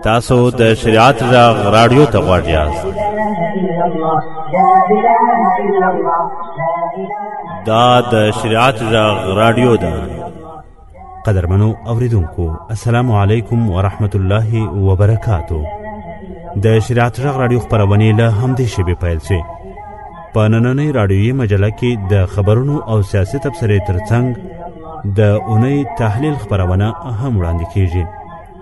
تاسو د شریعت غږ رادیو ته غواړئ یاست دا د شریعت غږ رادیو ده قدرمنو اوریدونکو السلام علیکم ورحمت الله وبرکاتو د شریعت غږ رادیو خبرونه له همدې شبي پیل شي په نننۍ رادیوي مجله کې د خبرونو او سیاسي تبصرې ترڅنګ د اونۍ تحلیل خبرونه هم وړاندې کیږي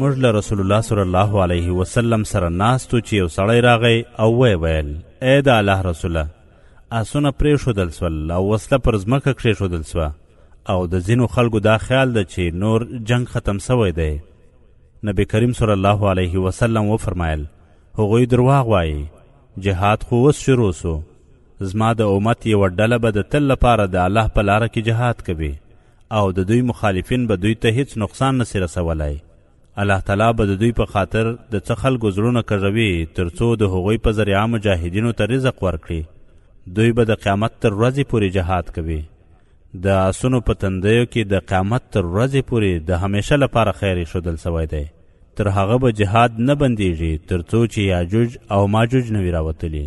موږ له رسول الله صلی الله علیه وسلم سره ناستو چې یو سړی راغی او ویې ویل ای د الله رسوله آسونه پرېښودل سول او وسله پر ځمکه کښېښودل سوه او د ځینو خلکو دا خیال ده چې نور جنگ ختم سوی دی نبی کریم صلی الله علیه وسلم وفرمایل هغوی درواغ وایي جهاد خو اوس شروع سو زما د امت یوه ډله به د تل لپاره د الله په لاره کې جهاد کوي او د دوی مخالفین به دوی ته هیڅ نقصان نسی رسولای الله تعالی به د دوی په خاطر د څه خلکو زړونه کږوي تر څو د هغوی په ذریعه مجاهدینو ته رزق ورکړي دوی به د قیامت تر ورځې پورې جهاد کوي د آسونو په تندیو کې د قیامت تر ورځې پورې د همیشه لپاره خیر ایښودل سوی دی تر هغه به جهاد نه بندیږي تر څو چې یاجوج او ماجوج نه وي راوتلي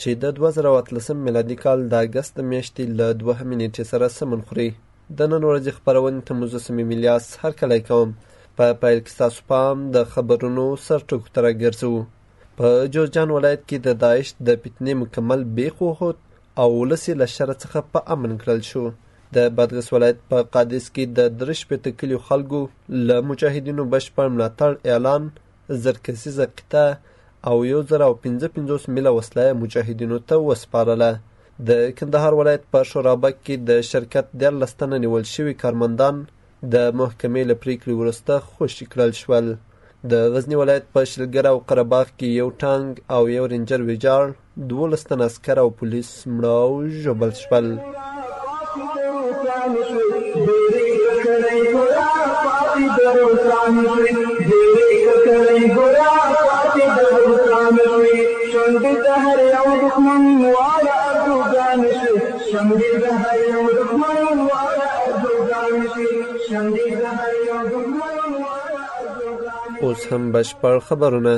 چې د دوه زره او اتلسم میلادي کال د اګست د میاشتې له دوهمې نېټې سره سمون خوري. د نن ورځې خپرونې ته مو زه صمیم الیاس هرکلی کوم. په پیل کې ستاسو پام د خبرونو سرټکو ته راګرځوو. په جوزجان ولایت کې د داعش د فتنې مکمل بیخ وخوت او ولس یې له شره څخه په امن کړل شو. د بادغیس ولایت په قادس کې د درې شپېته کلیو خلکو له مجاهدینو بشپړ ملاتړ اعلان زر کسیزه قطعه او یو زر او پنځه پنځوس میله وسله مجاهدینو ته وسپارله د کندهار ولایت په شورابک کې د شرکت دیارلس تنه نیول شوي کارمندان د محکمې له پریکړې وروسته خوشي کړل شول د غزني ولایت په شلګر او قره باغ کې یو ټانګ او یو رینجر ویجاړ دوولس تنه عسکر او پولیس مړه او ژوبل شول اوس هم بشپړ خبرونه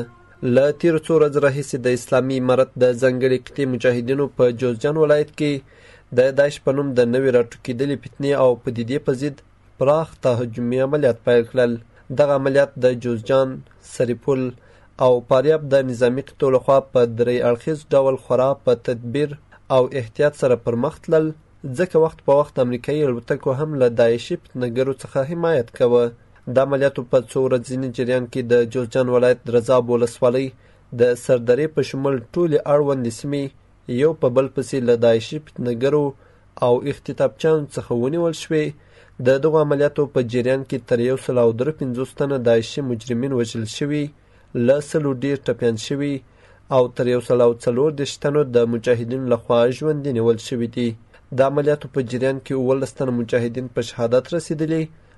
له تېرو څو ورځو راهیسې د اسلامي امارت د ځانګړې قطعې مجاهدینو په جوزجان ولایت کې د داعش په نوم د نوې راټوکېدلې فتنې او پدیدې په ضد پراخ تهاجمي عملیات پیل کړل دغه عملیات د جوزجان سرپل او فاریاب د نظامي قطعو لخوا په درې اړخیز ډول خورا په تدبیر او احتیاط سره پر مخ تلل ځکه وخت په وخت امریکایي الوتکو هم له داعشي فتنهګرو څخه حمایت کاوه د عملیاتو په څو ورځني جریان کې د جوزجان ولایت درزاب ولسوالۍ د سردرې په شمول ټولې اړوندې سیمې یو په بل پسې له داعشي فتنهګرو او اختطافچیانو څخه ونیول شوې د دغو عملیاتو په جریان کې تر یو سل او درې پنځوس تنه داعشي مجرمین وژل شوي له سلو ډیر ټپیان شوي او تر یو سل او څلور دېرش تنو د مجاهدینو لخوا ژوندي نیول شوي دي د عملیاتو په جریان کې اوولس تنه مجاهدین په شهادت رسېدلي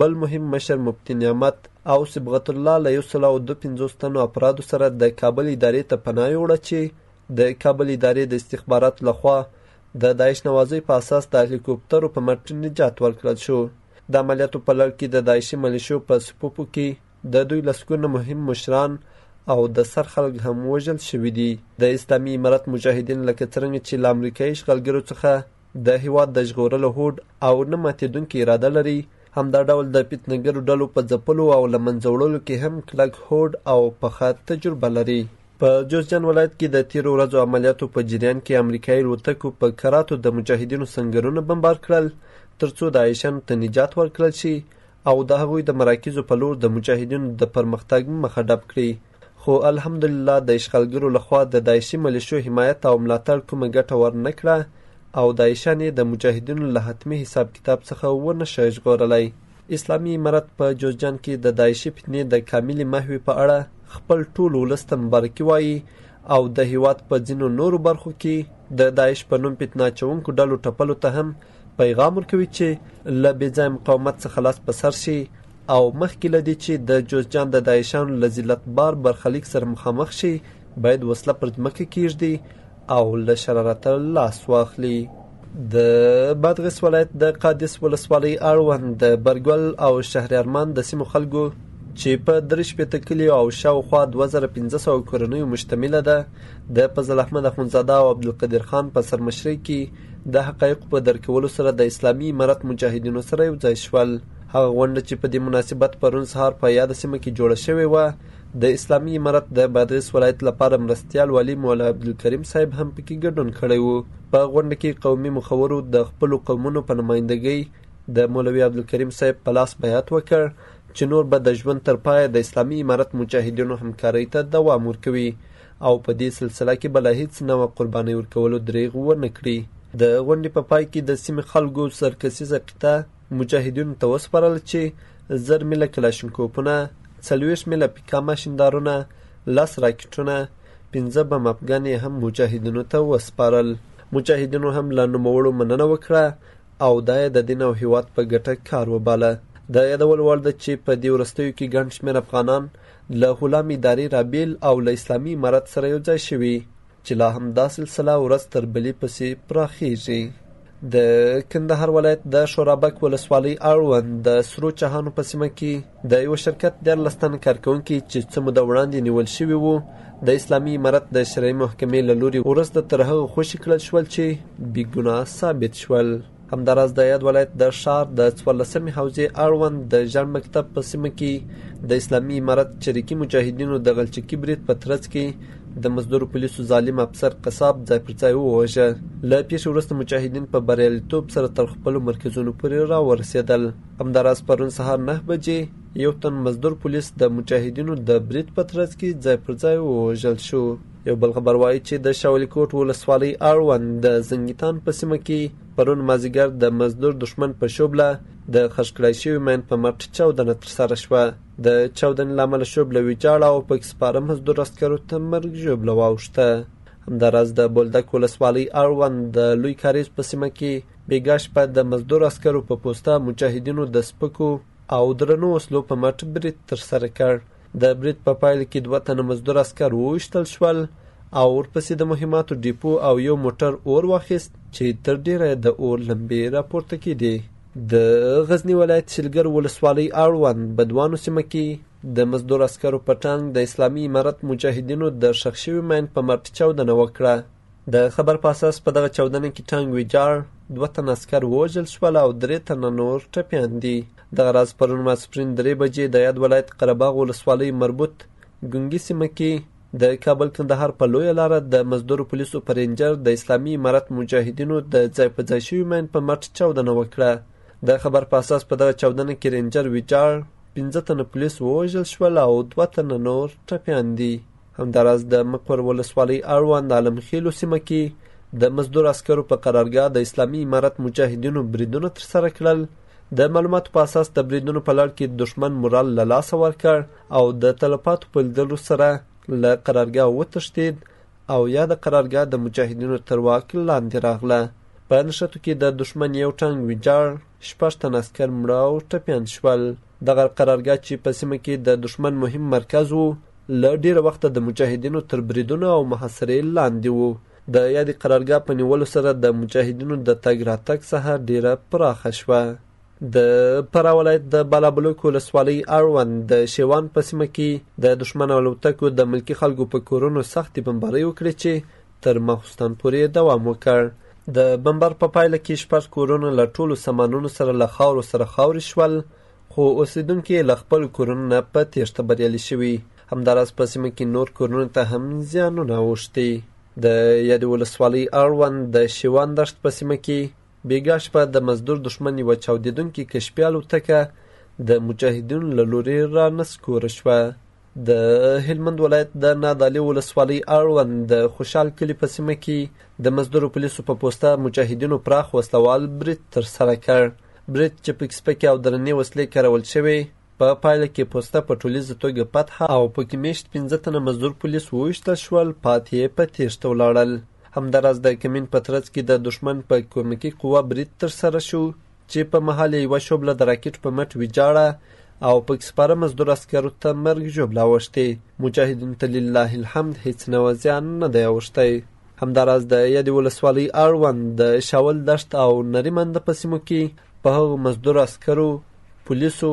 بل مهم مشر مفتي نعمت او صبغت الله له یو سل او دوه پنځوس تنو افرادو سره د کابل ادارې ته پناه یوړه چې د کابل ادارې د استخباراتو لخوا د داعش نوازۍ په اساس د هلیکوپترو په مټ نجات ورکړل شو د عملیاتو په لړ کې د داعشي ملیشو په صفوفو کې د دوی لسګونه مهم مشران او د سر خلک هم وژل شوي دي د اسلامي امارت مجاهدین لکه څرنګه چې له امریکایي اشغالګرو څخه د هیواد د ژغورلو هوډ او نه ماتیدونکې اراده لري، همدا ډول د فتنه ګرو ډلو په ځپلو او له منځه وړلو کې هم کلک هوډ او پخه تجربه لري. په جوزجان ولایت کې د تیرو ورځو عملیاتو په جریان کې امریکایي الوتکو په کراتو د مجاهدینو سنګرونه بمبار کړل ترڅو داعشانو ته نجات ورکړل شي او د هغوی د مراکزو په لور د مجاهدینو د پرمختګ مخه ډب کړي خو الحمدلله د اشغالګرو له خوا د داعشي ملیشو حمایت او ملاتړ کومه ګټه ور نه کړه او داعشان یې د مجاهدینو له حتمي حساب کتاب څخه ونه شه ژغورلی اسلامي امارت په جوزجان کې د داعشي فتنې د کاملې محوې په اړه خپل ټول ولس ته مبارکي وایي او د هیواد په ځینو نورو برخو کې د داعش په نوم فتنه اچوونکو ډلو ټپلو ته هم پیغام ورکوي چې له بې ځای مقاومت څخه لاس په سر شي او مخکې له دې چې د جوزجان د داعشانو له ذلت بار برخلیک سره مخامخ شي باید وسله پر ځمکه کیږدي او له شرارته لاس واخلي د بادغیس ولایت د قادس ولسوالۍ اړوند د برګل او شهر ارمان د سیمو خلکو چې په درې شپېته کلیو او شاوخوا دوه زره پنځه سوه کورنیو مشتمله ده د فضل احمد اخندزاده او عبدالقدیر خان په سرمشرۍ کې د حقایقو په درک کولو سره د اسلامي امارت مجاهدینو سره یو ځای شول. هغه غونډه چې په دې مناسبت پرون سهار په یاده سیمه کې جوړه شوې وه، د اسلامي امارت د بادغیس ولایت لپاره مرستیال والي مولا عبدالکریم صاحب هم پکې ګډون کړی و. په غونډه کې قومي مخورو د خپلو قومونو په نمایندګۍ د مولوي عبدالکریم صاحب په لاس بیعت وکړ چې نور به د ژوند تر پایه د اسلامي امارت مجاهدینو همکارۍ ته دوام ورکوي او په دې سلسله کې به له هېڅ نوع قربانۍ ورکولو درېغ ونه کړي. د غونډې په پای کې د سیمې خلکو زر کسیزه قطعه مجاهدینو ته وسپارله چې زر میله کلاشینکوپونه، څلوېښت میله پیکا ماشیندارونه، لس راکټونه، پنځه بم اپګن یې هم مجاهدینو ته وسپارل. مجاهدینو هم له نوموړو مننه وکړه او دا یې د دین او هېواد په ګټه کار وباله. د یادولو وړ ده چې په دې وروستیو کې ګڼ شمېر افغانان له غلام ادارې رابېل او له اسلامي امارت سره یو ځای شوي چې لا هم دا سلسله ورځ تر بلې پسې پراخېږي. د کندهار ولایت د شورابک ولسوالۍ اړوند د سرو چهانو په سیمه کې د یو شرکت دیارلس تنه کارکونکي چې څه موده وړاندې نیول شوي وو د اسلامي امارت د شرعي محکمې له لوري ورسته تر هغه خوشي کړل شول چې بې ګناه ثابت شول. همداراز د یاد ولایت د ښار د څوارلسمې حوزې اړوند د ژړ مکتب په سیمه کې د اسلامي امارت چریکي مجاهدینو د غلچکي برید په ترڅ کې د مزدور پولیسو ظالم افسر قصاب ځای پر ځای ووژه له پیښې وروسته مجاهدین په بریالیتوب سره تر خپلو مرکزونو پورې راورسېدل همداراز پرون سهار نه بجې یو تن مزدور پولیس د مجاهدینو د برید په ترڅ کې ځای پر ځای ووژل شو یو بل خبر وایي چې د شاولیکوټ ولسوالۍ اړوند د زنګیتان په سیمه کې پرون مازیګر د مزدور دښمن په شوبله د خښ کړای شوي مین په مټ چاودنه ترسره شوه د چاودنې له امله شوبله ویجاړه او پکې سپاره مزدور عسکرو ته مرګ ژوبله واوښته همداراز د بولدک ولسوالۍ اړوند د لوی کاریز په سیمه کې بیګا شپه د مزدور عسکرو په پوسته مجاهدینو د سپکو او درنو وسلو په مټ برید ترسره کړ د برید په پایل کې دوه تنه مزدور عسکر وویشتل شول او ورپسې د مهماتو ډیپو او یو موټر اور واخیست چې تر ډیره د اور لمبې راپورته کېدې. د غزني ولایت شلګر ولسوالۍ اړوند بدوانو سیمه کې د مزدور عسکرو په ټانګ د اسلامي امارت مجاهدینو د ښخ شوي ماین په مرټ چاودنه وکړه. د خبر په اساس په دغه چاودنه کې ټانګ ویجاړ، دوه تنه عسکر ووژل شول او درې تنه نور ټپیان دي. دغه راز پرون ماسپرین درې بجې د یاد ولایت قرهباغ ولسوالۍ مربوط ګونګي سیمه کې د کابل کندهار په لویه لاره د مزدورو پولیسو په رینجر د اسلامي امارت مجاهدینو د ځای په ځای شوي ماین په مټ چاودنه وکړه د خبر په اساس په دغه چاودنه کې رینجر ویجاړ پنځه تنه پولیس ووژل شول او دوه تنه نور ټپیان دي همداراز د مقر ولسوالۍ اړوند عالمخیلو سیمه کې د مزدور عسکرو په قرارګاه د اسلامي امارت مجاهدینو بریدونه ترسره کړل د معلوماتو په اساس د بریدونو په لړ کې دښمن مورال له لاسه ورکړ او د تلفاتو په لیدلو سره له قرارګاه وتښتید او یا د قرارګاه د مجاهدینو تر واک لاندې راغله په نښتو کې د دښمن یو ټانګ ویجاړ شپږ تن عسکر مړه او ټپیان شول دغه قرارګاه چې په سیمه کې د دښمن مهم مرکز و له ډیره وخته د مجاهدینو تر بریدونو او محاصرې لاندې و د یادې قرارګاه په نیولو سره د مجاهدینو د تګ راتګ ساحه ډیره پراخه شوه. د فراه ولایت د بالابلوک ولسوالۍ اړوند د شیوان په سیمه کې د دښمن الوتکو د ملکي خلکو په کورونو سختې بمبارۍ وکړې چې تر ماخوستن پورې یې دوام وکړ د بمبار په پایله کې شپږ کورونه له ټولو سامانونو سره له خاورو سره خاورې شول خو اوسیدونکي یې له خپلو کورونو نه په تیښته بریالي شوي همداراز په سیمه کې نور کورونو ته هم زیانونه اوښتي د یادې ولسوالۍ اړوند د شیوان دښت په سیمه کې بیګا شپه د مزدور دښمن یوه چاودېدونکې کشپي الوتکه د مجاهدینو له لورې رانسکوره شوه د هلمند ولایت د نادعلي ولسوالۍ اړوند د خوشحال کلي په سیمه کې د مزدورو پولیسو په پوسته مجاهدینو پراخ وسلوال برید ترسره کړ برید چې پکې سپکې او درنې وسلې کارول شوې په پایله کې پوسته په ټولیزه توګه فتح او پکې میشت پنځه تنه مزدور پولیس وویشتل شول پاتې یې په تیښته ولاړل همداراز د کمین په ترڅ کې د دښمن په کورنکي قوه برید ترسره شو چې په مهال یې یوه شوبله د راکټ په مټ ویجاړه او پکې سپاره مزدور عسکرو ته مرګ ژوبله اوښتې مجاهدین ته لله الحمد هیڅ نوع زیان نه دی اوښتی همداراز د یادې ولسوالۍ اړوند د شاول دښت او نریمنده په سیمو کې په هغو مزدور عسکرو پولیسو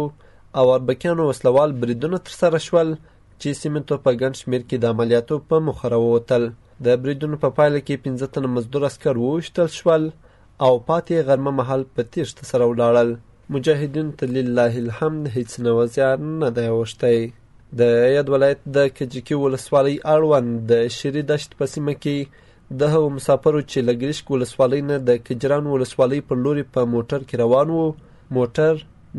او اربکیانو وسلوال بریدونه ترسره شول چې سیمې ته په ګڼ شمېر کې د عملیاتو په موخه راووتل د بریدونو په پایله کې پنځه تنه مزدور عسکر وویشتل شول او پاتې غرمه مهال په تیښته سره ولاړل مجاهدین ته لله الحمد هیڅ نوع زیار نه دی اوښتی د یاد ولایت د کجکي ولسوالۍ اړوند د شیري دشت په سیمه کې دهغو مسافرو چې له ګرشک ولسوالۍ نه د کجران ولسوالۍ پر لوري په موټر کې روان وو موټر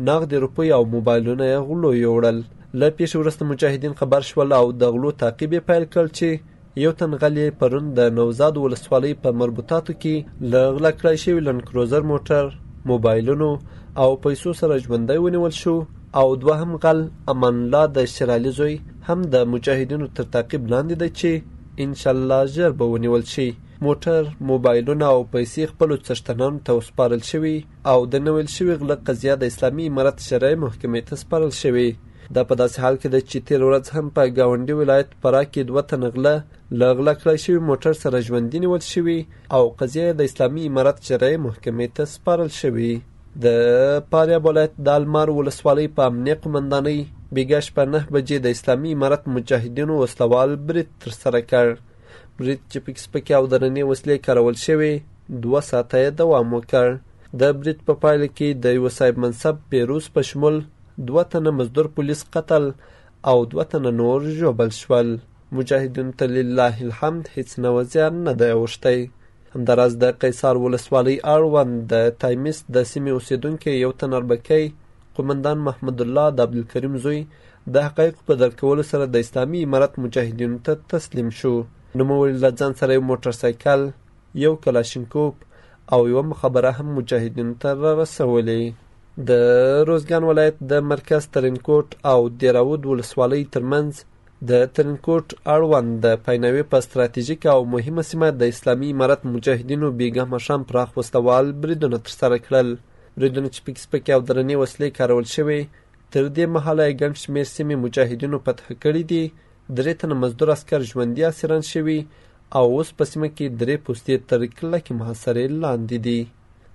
نغدې روپۍ او موبایلونه یې غلو یوړل له پیښې وروسته مجاهدین خبر شول او د غلو تعقیب یې پیل کړ چې یو تن غل یې پرون د نوزاد ولسوالۍ په مربوطاتو کې له غلا کړای شوي لنډکروزر موټر موبایلونو او پیسو سره ژوندی ونیول شو او دوهم غل امان الله د شېرعلي زوی هم د مجاهدینو تر تعقیب لاندې دی چې انشاالله ژر به ونیول شي. موټر، موبایلونه او پیسې خپلو څښتنانو ته ورسپارل شوي او د نویل شوي غله قضیه د اسلامي امارت شرعي محکمې ته سپارل شوې. دا په داسې حال کې ده چې تېره ورځ هم په ګاونډي ولایت فراه کې دوه تنه غله له غلا کړای شوي موټر سره ژوندي نیول شوي او قضیه یې د اسلامي امارت شرعي محکمې ته سپارل شوې. د فاریاب ولایت د المار ولسوالۍ په امنیه قومندانۍ بیګا شپه نه بجې د اسلامي امارت مجاهدینو وسلوال برید ترسره کړ برید چې پکې سپکې او درنې وسلې کارول شوې دوه ساعته یې دوام وکړ د برید په پایله کې د یوه صاحب منصب پیروز په شمول دوه تنه مزدور پولیس قتل او دوه تنه نور ژوبل شول مجاهدینو ته لله الحمد هیڅ نوه زیان نه دی اوښتی همداراز د قیصار ولسوالۍ اړوند د تایمیس د سیمې اوسېدونکی یو تن اربکی قومندان محمد الله د عبدالکریم زوی د حقایقو په درک کولو سره د اسلامي امارت مجاهدینو ته تسلیم شو نوموړي له ځان سره یو موټر سایکل یو کلاشینکوپ او یوه مخابره هم مجاهدینو ته را رسولې د روزګان ولایت د مرکز ترینکوټ او دیراود ولسوالۍ ترمنځ د ترینکوټ اړوند د پیناوي په ستراتیژیکه او مهمه سیمه د اسلامي امارت مجاهدینو بیګا ماښام پراخ وسلوال بریدونه ترسره کړل بریدونه چې پکې سپکې او درنې وسلې کارول شوې تر دې مهاله یې ګڼ شمېر سیمې مجاهدینو فتح کړې دي درې تنه مزدور عسکر ژوندي اسیران شوي او اوس په سیمه کې درې پوستې تر کلکې محاصرې لاندې دي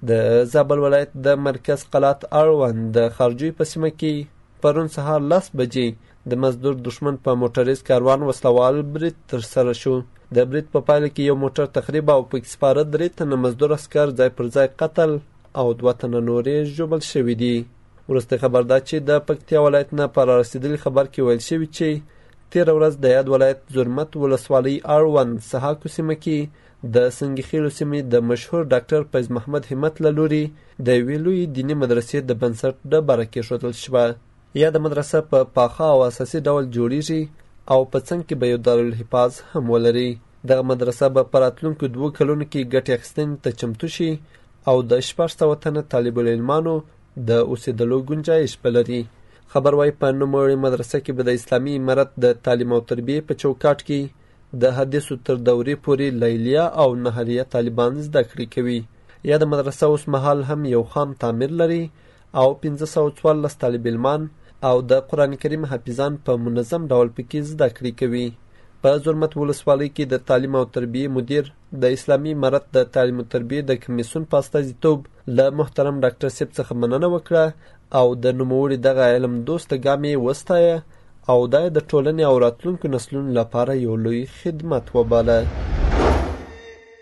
د زابل ولایت د مرکز قلات اړوند د خارجوی په سیمه کې پرون سهار لس بجې د مزدور دښمن په موټریز کاروان وسلوال برید ترسره شو د برید په پایله کې یو موټر تخریب او پکې سپاره درې تنه مزدور عسکر ځای پر ځای قتل او دوه تنه نورې ژوبل شوي دي وروستی خبر دا چې د پکتیا ولایت نه په رارسېدلي خبر کې ویل شوي چې تېره ورځ د یاد ولایت زرمت ولسوالۍ اړوند سهاکو سیمه کې د سنګي خېلو سیمې د مشهور ډاکټر فیض محمد همت له لوري د یوې لویې دیني مدرسې د بنسټ ډبره کېښودل شوه یاده مدرسه په پاخه او اساسي ډول جوړیږي او په څنګ کې به یو دارالحفاظ هم ولري. دغه مدرسه به په راتلونکو دوو کلونو کې ګټې اخیستنې ته چمتو شي او د شپږ سوه تنه طالب العلمانو د اوسېدلو ګنجایش به لري خبر وايي په نوموړې مدرسه کې به د اسلامي امارت د تعلیم او تربیې په چوکاټ کې د حدیثو تر دورې پورې لیلیه او نهریه طالبان زده کړې کوي یاده مدرسه اوس مهال هم یو خام تعمیر لري او پنځه سوه څوارلس طالب علمان او د قرآن کریم حافظان په منظم ډول پکې زده کړې کوي په زرمت ولسوالۍ کې د تعلیم او تربیې مدیر د اسلامي امارت د تعلیم او تربیې د کمیسون په استازیتوب له محترم ډاکټر صاحب څخه مننه وکړه او د نوموړي دغه علم دوست ګام یې وستایه او دا د ټولنې او راتلونکو نسلونو لپاره یو لوی خدمت وباله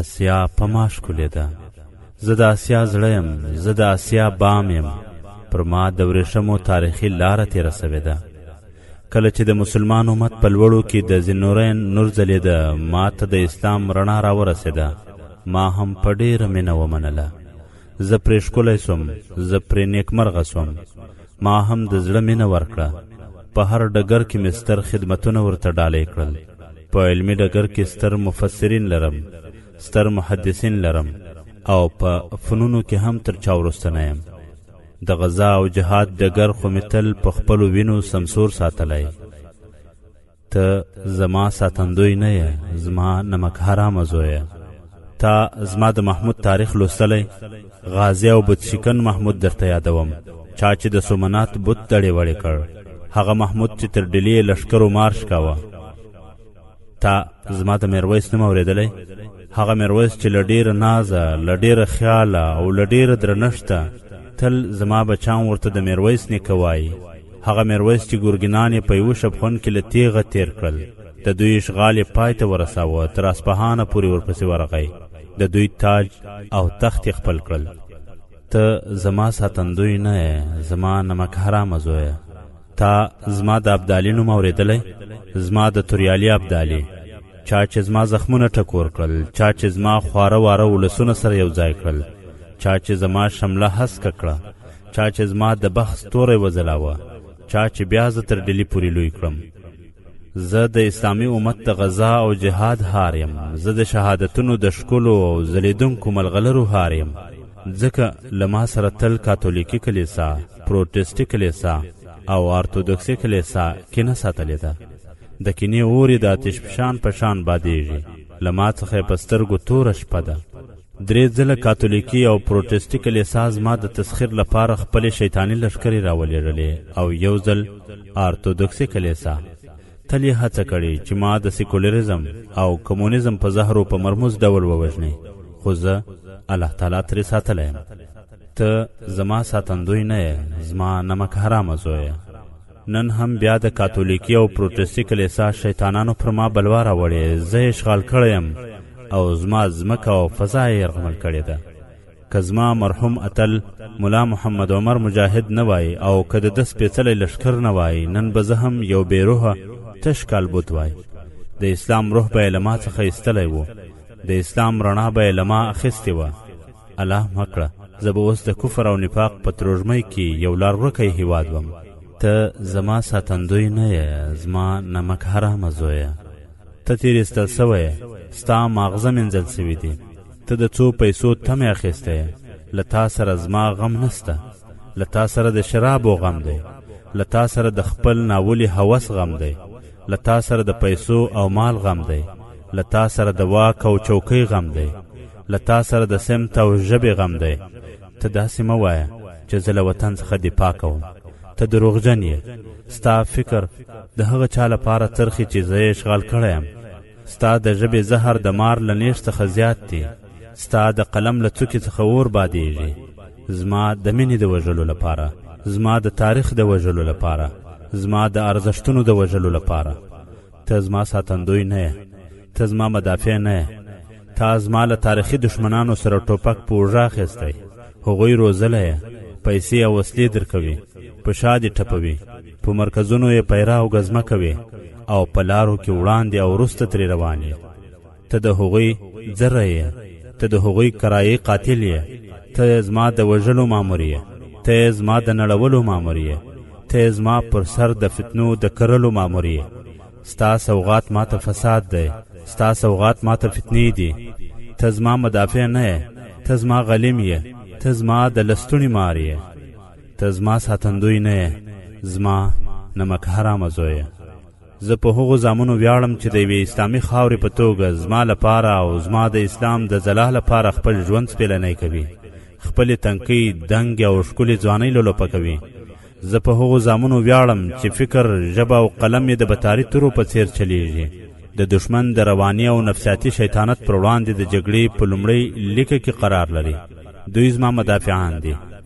اسیا په ما ښکلې ده زه د اسیا زړه یم زه د اسیا بام یم پر ما د ورېښمو تاریخي لاره تېره سوې ده کله چې د مسلمان امت په لوړو کې د زنورین نور ځلېده ما ته د اسلام رڼا راورسېده ما هم په ډېره مینه ومنله زه پرې ښکلی سوم زه پرې نیکمرغه سوم ما هم د زړه مینه ورکړه په هر ډګر کې مې ستر خدمتونه ورته ډالۍ کړل په علمي ډګر کې ستر مفسرین لرم ستر محدثین لرم او په فنونو کې هم تر چا وروستنی یم د غزا او جهاد ډګر خو مې تل په خپلو وینو سمسور ساتلی ته زما ساتندوی نه یې زما نمک حرامه زویه تا زما د محمود تاریخ لوستلی غازی او بتشکن محمود درته یادوم چا چې د سومنات بت دړې وړې کړ هغه محمود چې تر ډیلې لشکرو مارش کاوه تا زما د میرویس نوم اورېدلی هغه میرویس چې له ډېره نازه له ډېره خیاله او له ډېره درنښته تل زما بچان ورته د میرویس نیکه وایي هغه میرویس چې ګورګینان یې په یوه شبخون کې له تیغه تیر کړل د دوی اشغال یې پای ته ورساوه تر اصفهانه پورې ورپسې ورغی د دوی تاج او تخت یې خپل کړل ته زما ساتندوی نه یې زما نمک حرامه زویه تا زما د ابدالي نوم اورېدلی زما د توریالي ابدالي چا چې زما زخمونه ټکور کړل چا چې زما خواره واره ولسونه سره یو ځای کړل چا چې زما شمله هسکه کړه چا چې زما د بخت توری وځلاوه چا چې بیا زه تر ډیلي پورې لوی کړم زه د اسلامي امت د غزا او جهاد هار یم زه د شهادتونو د ښکلو او ځلیدونکو ملغلرو هار یم ځکه له ما سره تل کاتولیکي کلیسا پروتستي کلیسا او ارتودکسي کلیسا کینه ساتلې ده د کینې اور یې د آتش فشان په شان بادېږي له ما څخه یې په سترګو توره شپه ده درې ځله کاتولیکي او پروتستي کلیسا زما د تسخیر لپاره خپلې شیطاني لښکرې راولېږلې او یو ځل ارتودکسي کلیسا تل یې هڅه کړې چې ما د سیکولریزم او کمونیزم په زهرو په مرموز ډول ووژنې خو زه الله تعالی ترې ساتلی یم ته زما ساتندوی نه یې زما نمک حرامه زویه نن هم بیا د کاتولیکي او پروتستي کلیسا شیطانانو پر ما بلوا راوړې زه یې اشغال کړی یم او زما ځمکه او فضا یې یرغمل کړې ده که زما مرحوم اتل ملا محمد عمر مجاهد نه وای او که د ده سپېڅلی لښکر نه وای نن به زه هم یو بې روحه تش کالبوت وای د اسلام روح به یې له ما څخه ایستلی و د اسلام رڼا به یې له ما اخیستې وه الله مه کړه زه به اوس د کفر او نفاق په تروږمۍ کې یو لار ورکی هیواد وم ته زما ساتندوی نه یې زما نمک حرامه زویه ته تېر ایستل سوی ستا ماغزه مینځل سوي دي ته د څو پیسو تمه اخیسته یې له تا سره زما غم نسته له تا سره د شرابو غم دی له تا سره د خپل ناولي هوس غم دی له تا سره د پیسو او مال غم دی له تا سره د واک او چوکۍ غم دی له تا سره د سمت او ژبې غم دی ته داسې مه وایه چې زه له وطن څخه دفاع کوم ته دروغجن یې ستا فکر د هغه چا لپاره ترخي چې زه یې اشغال کړی یم ستا د ژبې زهر د مار له نېش څخه زیات دی ستا د قلم له څوکې څخه اور بادېږي زما د مینې د وژلو لپاره زما د تاریخ د وژلو لپاره زما د ارزښتونو د وژلو لپاره ته زما ساتندوی نه یې ته زما مدافع نه یې تا زما له تاریخي دښمنانو سره ټوپک په اوږه اخیستی هغوی روزلی یې پیسې او وسلې درکوي په شا دې ټپوي په مرکزونو یې پیرا او ګزمه کوې او په لارو کې وړاندې او وروسته ترې روان یې ته د هغوی ذره یې ته د هغوی کرایې قاتل یې ته زما د وژلو مامور یې ته زما د نړولو مامور یې ته زما پر سر د فتنو د کرلو مامور یې ستا سوغات ما ته فساد دی ستا سوغات ما ته فتنې دي ته زما مدافع نه یې ته زما غلیم یې ته زما د لستوڼي مار یې ته زما ساتندوی نه یې زما نمک حرامه زویه زه په هغو زامنو ویاړم چې د یوې اسلامي خاورې په توګه زما لپاره او زما د اسلام د ځلا لپاره خپل ژوند سپېلنی کوي خپلې تنکۍ دنګې او ښکلې ځوانۍ لولپه کوي زه په هغو زامنو ویاړم چې فکر ژبه او قلم یې د بتاري تورو په څیر چلیږي د دشمن د رواني او نفسیاتي شیطانت پر وړاندې د جګړې په لومړۍ لیکه کې قرار لري دوی زما مدافعان دي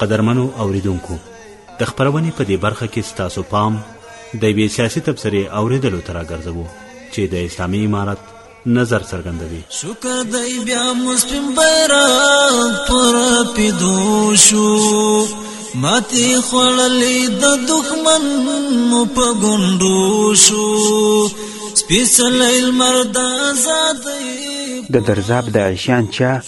قدرمنو اوریدونکو د خبرونې په دې برخه کې ستاسو پام د یوې سیاسي تبصرې اوریدلو ته راګرځوو چې د اسلامي امارت نظر څرګندوي شکر دی بیا مسلم بیرغ پر پیدو شو ماتی خوړلې د دښمن مو په ګوندو شو سپیڅلې لمر د آزادۍ د درزاب د عشان چا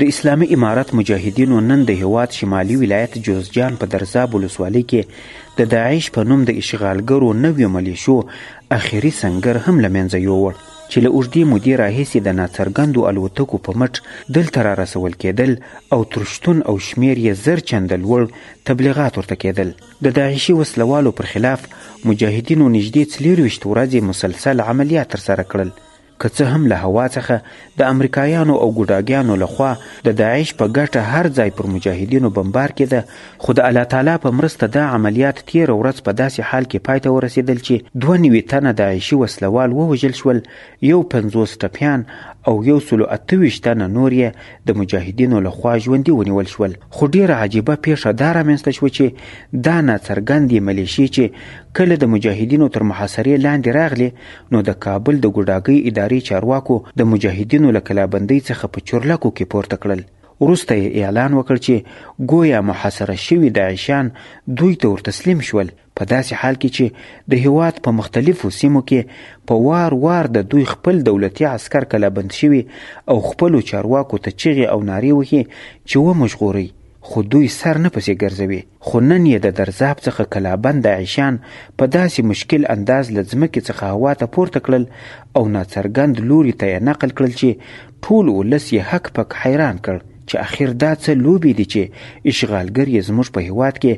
د اسلامي امارت مجاهدینو نن د هیواد شمالي ولایت جوزجان په درزاب ولسوالۍ کې د داعش په نوم د اشغالګرو نویو ملیشو اخري سنګر هم له منځه یووړ چې له اوږدې مودې راهیسې د ناڅرګندو الوتکو په مټ دلته را رسول کېدل او تر شتون او شمیر یې زر چنده لوړ تبلیغات ورته کېدل د داعشي وسلوالو پر خلاف مجاهدینو نږدې څلېرویشت ورځې مسلسل عملیات ترسره کړل که څه هم له هوا څخه د امریکایانو او ګوډاګیانو له خوا د داعش په ګټه هر ځای پر مجاهدینو بمبار کېده خو د الله تعالی په مرسته دا عملیات تېره ورځ په داسې حال کې پای ته ورسېدل چې دوه نوي تنه داعشي وسله وال ووژل شول یو پنځوس ټپیان او یو سلو اته ویشت تنه نور یې د مجاهدینو له خوا ژوندي ونیول شول خو ډېره عجیبه پېښه دا رامنځته شوه چې دا ناڅرګندې ملیشې چې کله د مجاهدینو تر محاصرې لاندې راغلې نو د کابل د ګوډاګۍ ادارې چارواکو د مجاهدینو له کلابندۍ څخه په چورلکو کې پورته کړل. وروسته یې اعلان وکړ چې ګویا محاصره شوي داعشیان دوی ته ورتسلیم شول، په داسې حال کې چې د هېواد په مختلفو سیمو کې په وار وار د دوی خپل دولتي عسکر کلابند شوي او خپلو چارواکو ته چیغې او نارې وهي چې وموږ ژغورئ، خو دوی سر نه پسې ګرځوي. خو نن یې د درزاب څخه کلابند داعشیان په داسې مشکل انداز له ځمکې څخه هوا ته پورته کړل او ناڅرګند لوري ته یې نقل کړل چې ټول ولس یې هک پک حیران کړ چې اخر دا څه لوبې دي چې اشغالګر یې زموږ په هیواد کې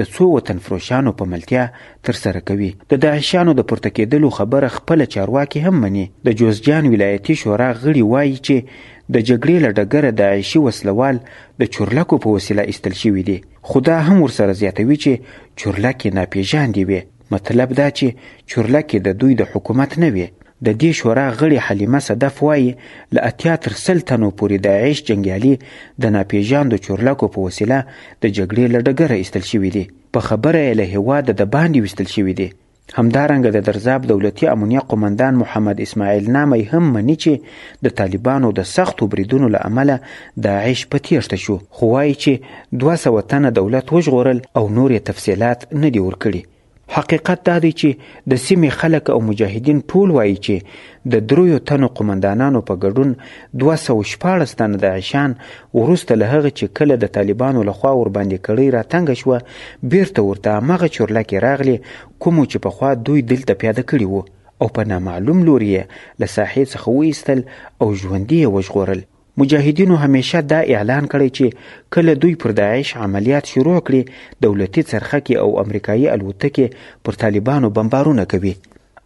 د څو وطن فروشانو په ملتیا ترسره کوي د داعشیانو د پورته کېدلو خبره خپله چارواکي هم مني د جوزجان ولایتي شورا غړي وایي چې د جګړې له ډګره داعشي وسلوال د چورلکو په وسیله ایستل شوي دي خو دا هم ورسره زیاتوي چې چورلکې ناپېژاندې وې مطلب دا چې چورلکې د دوی د حکومت نه وې د دې شورا غړې حلیمه صدف وایي له اتیا تر سل تنو پورې داعش جنګیالي د ناپېژاندو چورلکو په وسیله د جګړې له ډګره ایستل شوي دي په خبره یې له هېواده د باندې ویستل شوي دي همدارنګه د درزاب دولتي امنیه قومندان محمد اسماعیل نامی هم مني چې د طالبانو د سختو بریدونو له امله داعش په تیښته شو خو وایي چې دوه سوه تنه دولت وژغورل او نور یې تفصیلات نه دي ورکړي حقیقت دا دی چې د سیمې خلک او مجاهدین ټول وایي چې د دریو تنو قومندانانو په ګډون دوه سوه او شپاړس تنه داعشان وروسته له هغه چې کله د طالبانو له خوا ورباندې کړۍ راتنګه شوه، بېرته ورته هماغه چورلکې راغلې کومو چې پخوا دوی دلته پیاده کړي وو او په نامعلوم لوري یې له ساحې څخه وایستل او ژوندي یې وژغورل. مجاهدینو همیشه دا اعلان کړی چې کله دوی پر داعش عملیات شروع کړي دولتي څرخکې او امریکایي الوتکې پر طالبانو بمبارونه کوي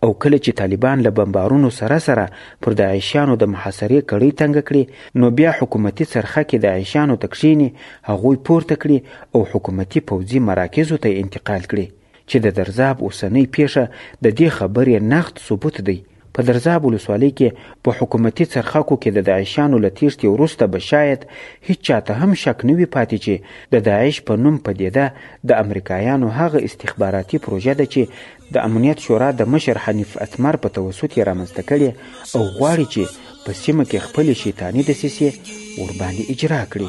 او کله چې طالبان له بمبارونو سره سره پر داعشیانو د محاصرې کړۍ تنګه کړي نو بیا حکومتي څرخکې داعشیانو ته کښیني هغوی پورته کړي او حکومتي پوځي مراکزو ته انتقال کړي چې د درزاب اوسنۍ پیښه د دې خبرې نقد ثبوت دی په درزاب ولسوالۍ کې په حکومتي څرخکو کې د داعشیانو له تېښتې وروسته به شاید هیچا ته هم شک نه وي پاتې چې د داعش په نوم پدیده د امریکایانو هغه استخباراتي پروژه ده چې د امنیت شورا د مشر حنیف اتمر په توسط یې رامنځته کړې او غواړي چې په سیمه کې خپلې شیطاني دسیسې ورباندې اجرا کړي